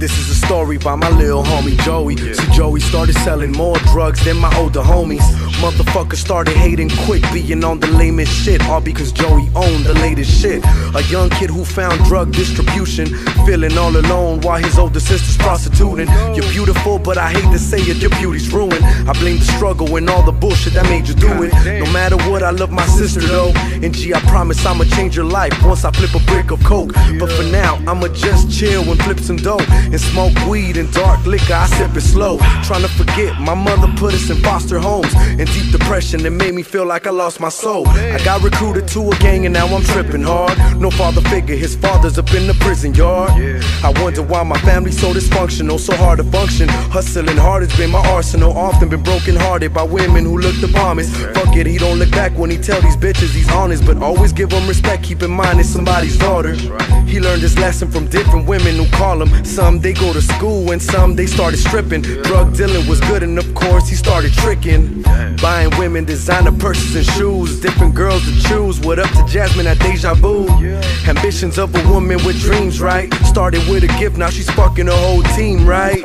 This is a story by my little homie Joey. See, Joey started selling more drugs than my older homies. Motherfuckers started hating quick, being on the lamest shit, all because Joey owned the latest shit. A young kid who found drug distribution, feeling all alone while his older sister's prostituting. You're beautiful, but I hate to say it, your beauty's ruined. I blame the struggle and all the bullshit that made you do it. No matter what, I love my sister though. And gee, I promise I'ma change your life once I flip a brick of coke. But for now, I'ma just chill and flip some dough and smoke weed and dark liquor. I sip it slow, trying to forget my mother put us in foster homes In deep depression that made me feel like I lost my soul. I got recruited to a gang and now I'm tripping hard. No father figure, his father's up in the prison yard. Wonder why my family's so dysfunctional, so hard to function. Hustling hard has been my arsenal. Often been broken hearted by women who look the promise. Fuck it, he don't look back when he tell these bitches he's honest, but always give them respect. Keep in mind it's somebody's daughter. He learned his lesson from different women who call him. Some they go to school and some they started stripping. Drug dealing was good and of course he started tricking. Buying women designer purses and shoes. Different girls to choose. What up to Jasmine at Deja Vu? Ambitions of a woman with dreams, right? Started with a gift, now she's fucking the whole team, right?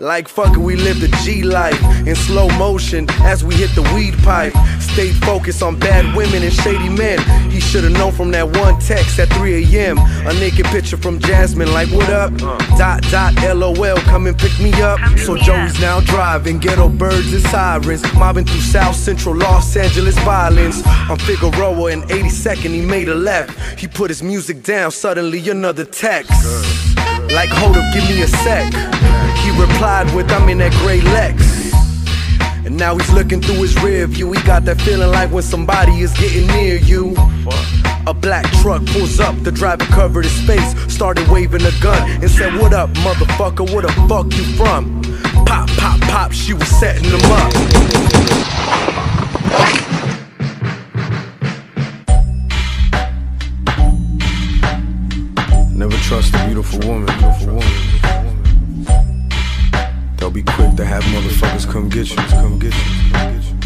Like fuck it, we live the G life in slow motion as we hit the weed pipe. Stayed focused on bad women and shady men. He should've known from that one text at 3 a.m. A naked picture from Jasmine, like what up? Dot dot LOL, come and pick me up. So Joey's now driving ghetto birds and sirens, mobbing through South Central Los Angeles violence. On Figueroa in 82nd, he made a left. He put his music down, suddenly another text. Like, hold up, give me a sec. He replied with, I'm in that gray Lex. And now he's looking through his rear view. He got that feeling like when somebody is getting near you. A black truck pulls up, the driver covered his face, started waving a gun, and said, What up, motherfucker? Where the fuck you from? Pop, pop, pop, she was setting him up. Never trust a beautiful woman, beautiful woman. They'll be quick to have motherfuckers come get you, come get you, come get you.